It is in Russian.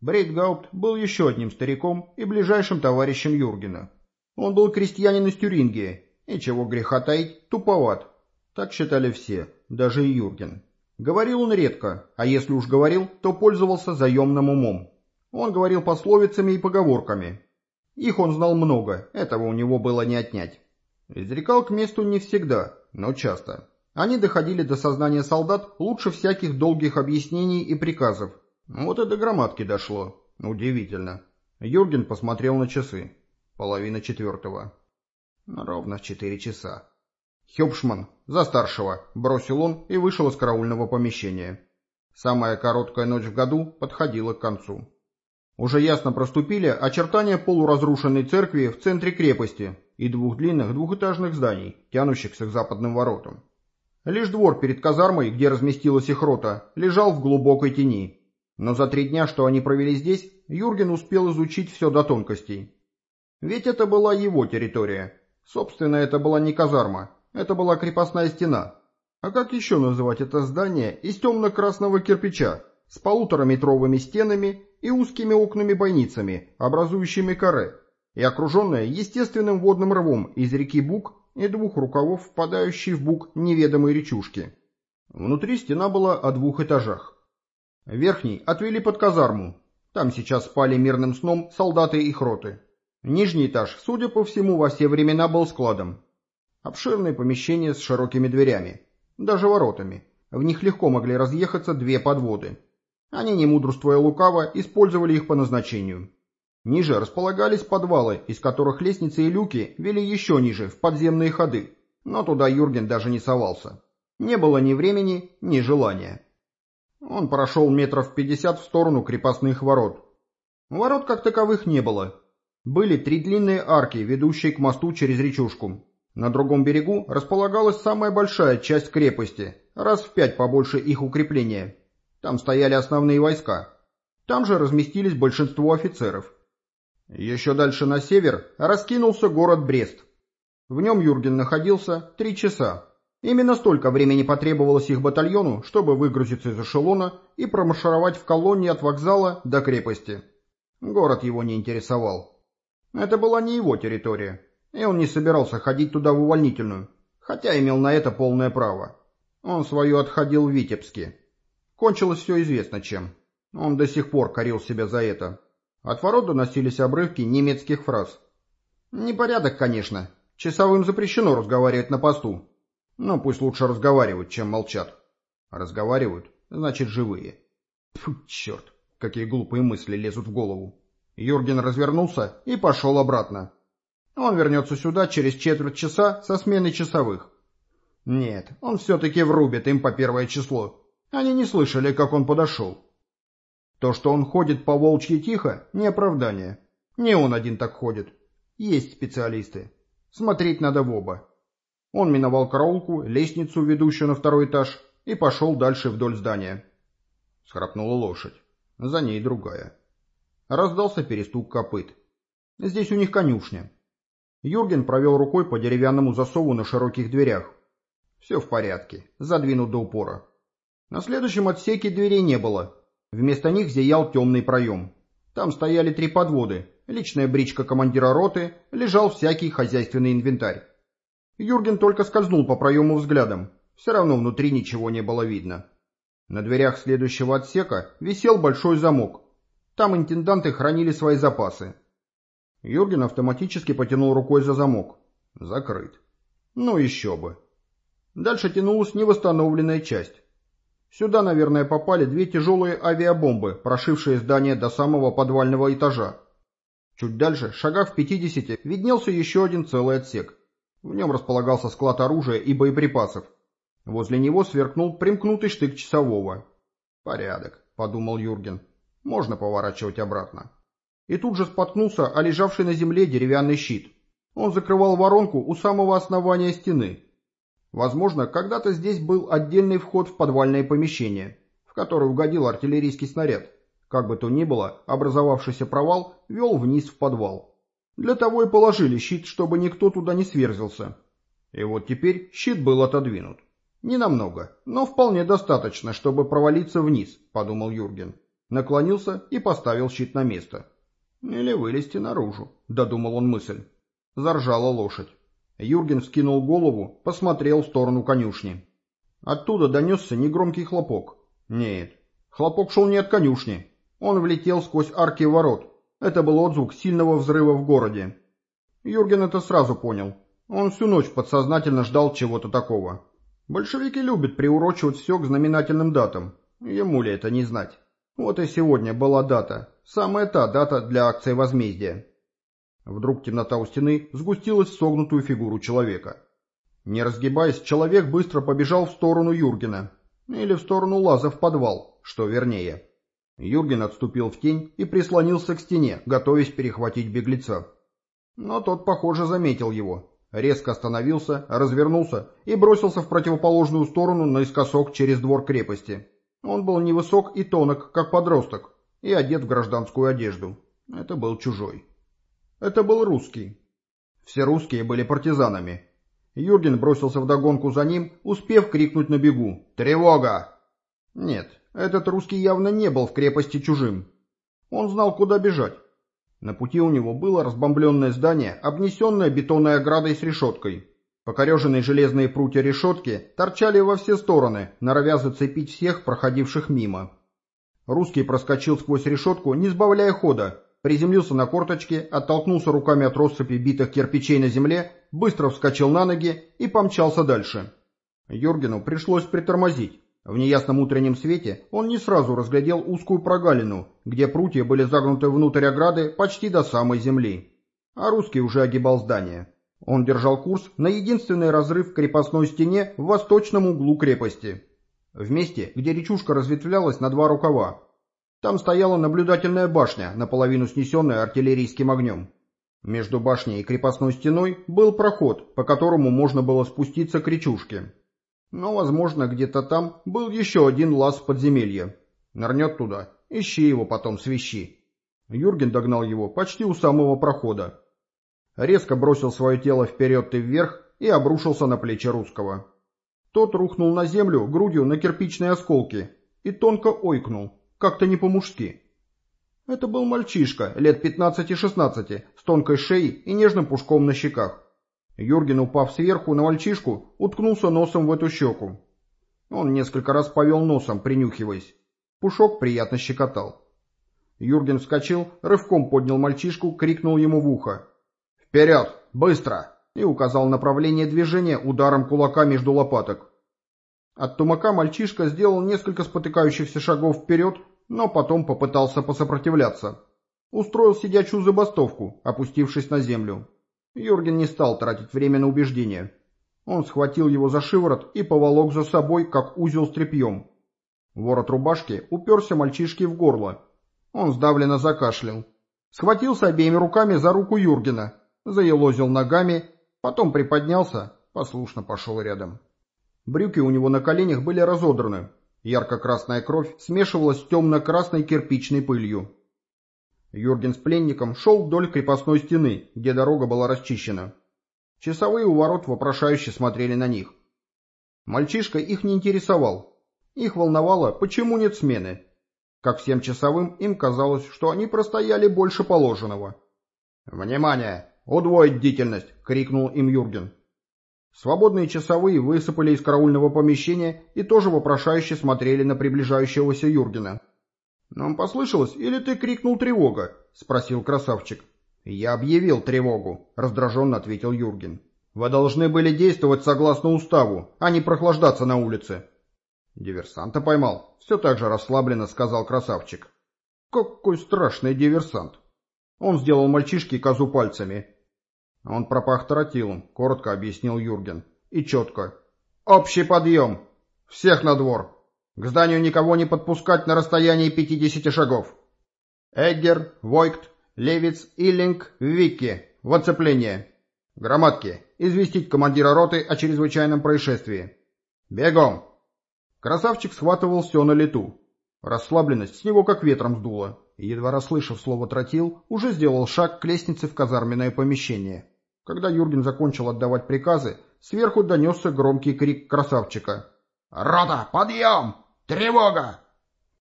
Брейтгаупт был еще одним стариком и ближайшим товарищем Юргена. Он был крестьянин из Тюрингии, и чего греха таить, туповат. Так считали все, даже и Юрген. Говорил он редко, а если уж говорил, то пользовался заемным умом. Он говорил пословицами и поговорками. Их он знал много, этого у него было не отнять. Изрекал к месту не всегда, но часто. Они доходили до сознания солдат лучше всяких долгих объяснений и приказов. Вот и до громадки дошло. Удивительно. Юрген посмотрел на часы. Половина четвертого. Ровно в четыре часа. «Хюбшман, за старшего!» — бросил он и вышел из караульного помещения. Самая короткая ночь в году подходила к концу. Уже ясно проступили очертания полуразрушенной церкви в центре крепости и двух длинных двухэтажных зданий, тянущихся к западным воротам. Лишь двор перед казармой, где разместилась их рота, лежал в глубокой тени. Но за три дня, что они провели здесь, Юрген успел изучить все до тонкостей. Ведь это была его территория. Собственно, это была не казарма, это была крепостная стена. А как еще называть это здание из темно-красного кирпича, с полутораметровыми стенами и узкими окнами-бойницами, образующими каре, и окруженное естественным водным рвом из реки Бук и двух рукавов, впадающей в Бук неведомой речушки. Внутри стена была о двух этажах. Верхний отвели под казарму. Там сейчас спали мирным сном солдаты их роты. Нижний этаж, судя по всему, во все времена был складом. Обширное помещение с широкими дверями, даже воротами. В них легко могли разъехаться две подводы. Они, не мудрствуя лукаво, использовали их по назначению. Ниже располагались подвалы, из которых лестницы и люки вели еще ниже, в подземные ходы. Но туда Юрген даже не совался. Не было ни времени, ни желания. Он прошел метров пятьдесят в сторону крепостных ворот. Ворот как таковых не было, были три длинные арки, ведущие к мосту через речушку. На другом берегу располагалась самая большая часть крепости, раз в пять побольше их укрепления. Там стояли основные войска. Там же разместились большинство офицеров. Еще дальше на север раскинулся город Брест. В нем Юрген находился три часа. Именно столько времени потребовалось их батальону, чтобы выгрузиться из эшелона и промаршировать в колонне от вокзала до крепости. Город его не интересовал. Это была не его территория, и он не собирался ходить туда в увольнительную, хотя имел на это полное право. Он свою отходил в Витебске. Кончилось все известно чем. Он до сих пор корил себя за это. От ворот доносились обрывки немецких фраз. Непорядок, конечно. Часовым запрещено разговаривать на посту. Но пусть лучше разговаривают, чем молчат. Разговаривают, значит живые. Фу, черт, какие глупые мысли лезут в голову. Юрген развернулся и пошел обратно. Он вернется сюда через четверть часа со сменой часовых. Нет, он все-таки врубит им по первое число. Они не слышали, как он подошел. То, что он ходит по волчьи тихо, не оправдание. Не он один так ходит. Есть специалисты. Смотреть надо в оба. Он миновал караулку, лестницу, ведущую на второй этаж, и пошел дальше вдоль здания. Схрапнула лошадь. За ней другая. Раздался перестук копыт. Здесь у них конюшня. Юрген провел рукой по деревянному засову на широких дверях. Все в порядке, задвинут до упора. На следующем отсеке дверей не было. Вместо них зиял темный проем. Там стояли три подводы, личная бричка командира роты, лежал всякий хозяйственный инвентарь. Юрген только скользнул по проему взглядом. Все равно внутри ничего не было видно. На дверях следующего отсека висел большой замок, там интенданты хранили свои запасы. Юрген автоматически потянул рукой за замок. Закрыт. Ну еще бы. Дальше тянулась невосстановленная часть. Сюда, наверное, попали две тяжелые авиабомбы, прошившие здание до самого подвального этажа. Чуть дальше, шагах в пятидесяти, виднелся еще один целый отсек. В нем располагался склад оружия и боеприпасов. Возле него сверкнул примкнутый штык часового. «Порядок», — подумал Юрген можно поворачивать обратно. И тут же споткнулся о лежавший на земле деревянный щит. Он закрывал воронку у самого основания стены. Возможно, когда-то здесь был отдельный вход в подвальное помещение, в которое угодил артиллерийский снаряд. Как бы то ни было, образовавшийся провал вел вниз в подвал. Для того и положили щит, чтобы никто туда не сверзился. И вот теперь щит был отодвинут. Не намного, но вполне достаточно, чтобы провалиться вниз, подумал Юрген. Наклонился и поставил щит на место. «Или вылезти наружу», — додумал он мысль. Заржала лошадь. Юрген вскинул голову, посмотрел в сторону конюшни. Оттуда донесся негромкий хлопок. Нет, хлопок шел не от конюшни. Он влетел сквозь арки ворот. Это был отзвук сильного взрыва в городе. Юрген это сразу понял. Он всю ночь подсознательно ждал чего-то такого. Большевики любят приурочивать все к знаменательным датам. Ему ли это не знать? Вот и сегодня была дата. Самая та дата для акции возмездия. Вдруг темнота у стены сгустилась в согнутую фигуру человека. Не разгибаясь, человек быстро побежал в сторону Юргена. Или в сторону Лаза в подвал, что вернее. Юрген отступил в тень и прислонился к стене, готовясь перехватить беглеца. Но тот, похоже, заметил его. Резко остановился, развернулся и бросился в противоположную сторону наискосок через двор крепости. Он был невысок и тонок, как подросток, и одет в гражданскую одежду. Это был чужой. Это был русский. Все русские были партизанами. Юрген бросился вдогонку за ним, успев крикнуть на бегу «Тревога!». Нет, этот русский явно не был в крепости чужим. Он знал, куда бежать. На пути у него было разбомбленное здание, обнесенное бетонной оградой с решеткой. Покореженные железные прутья решетки торчали во все стороны, норовя зацепить всех, проходивших мимо. Русский проскочил сквозь решетку, не сбавляя хода, приземлился на корточки, оттолкнулся руками от россыпи битых кирпичей на земле, быстро вскочил на ноги и помчался дальше. Юргену пришлось притормозить. В неясном утреннем свете он не сразу разглядел узкую прогалину, где прутья были загнуты внутрь ограды почти до самой земли. А русский уже огибал здание. Он держал курс на единственный разрыв в крепостной стене в восточном углу крепости. В месте, где речушка разветвлялась на два рукава. Там стояла наблюдательная башня, наполовину снесенная артиллерийским огнем. Между башней и крепостной стеной был проход, по которому можно было спуститься к речушке. Но, возможно, где-то там был еще один лаз в подземелье. Нырнет туда, ищи его потом свищи. Юрген догнал его почти у самого прохода. Резко бросил свое тело вперед и вверх и обрушился на плечи русского. Тот рухнул на землю грудью на кирпичные осколки и тонко ойкнул, как-то не по-мужски. Это был мальчишка, лет 15-16, с тонкой шеей и нежным пушком на щеках. Юрген, упав сверху на мальчишку, уткнулся носом в эту щеку. Он несколько раз повел носом, принюхиваясь. Пушок приятно щекотал. Юрген вскочил, рывком поднял мальчишку, крикнул ему в ухо. «Вперед! Быстро!» и указал направление движения ударом кулака между лопаток. От тумака мальчишка сделал несколько спотыкающихся шагов вперед, но потом попытался посопротивляться. Устроил сидячую забастовку, опустившись на землю. Юрген не стал тратить время на убеждения. Он схватил его за шиворот и поволок за собой, как узел с тряпьем. Ворот рубашки уперся мальчишке в горло. Он сдавленно закашлял. Схватился обеими руками за руку Юргена, заелозил ногами, потом приподнялся, послушно пошел рядом. Брюки у него на коленях были разодраны. Ярко-красная кровь смешивалась с темно-красной кирпичной пылью. Юрген с пленником шел вдоль крепостной стены, где дорога была расчищена. Часовые у ворот вопрошающе смотрели на них. Мальчишка их не интересовал. Их волновало, почему нет смены. Как всем часовым, им казалось, что они простояли больше положенного. «Внимание! Удвоить бдительность!» — крикнул им Юрген. Свободные часовые высыпали из караульного помещения и тоже вопрошающе смотрели на приближающегося Юргена. «Нам послышалось, или ты крикнул тревога?» — спросил красавчик. «Я объявил тревогу», — раздраженно ответил Юрген. «Вы должны были действовать согласно уставу, а не прохлаждаться на улице». «Диверсанта поймал», — все так же расслабленно сказал красавчик. «Какой страшный диверсант!» Он сделал мальчишке козу пальцами. Он пропах тротилом, коротко объяснил Юрген. И четко. «Общий подъем! Всех на двор!» К зданию никого не подпускать на расстоянии 50 шагов. Эггер, Войкт, Левиц, Иллинг, Вики. В оцепление. Громадки. Известить командира роты о чрезвычайном происшествии. Бегом! Красавчик схватывал все на лету. Расслабленность с него как ветром сдуло. едва расслышав слово «тротил», уже сделал шаг к лестнице в казарменное помещение. Когда Юрген закончил отдавать приказы, сверху донесся громкий крик красавчика. «Рота, подъем! Тревога!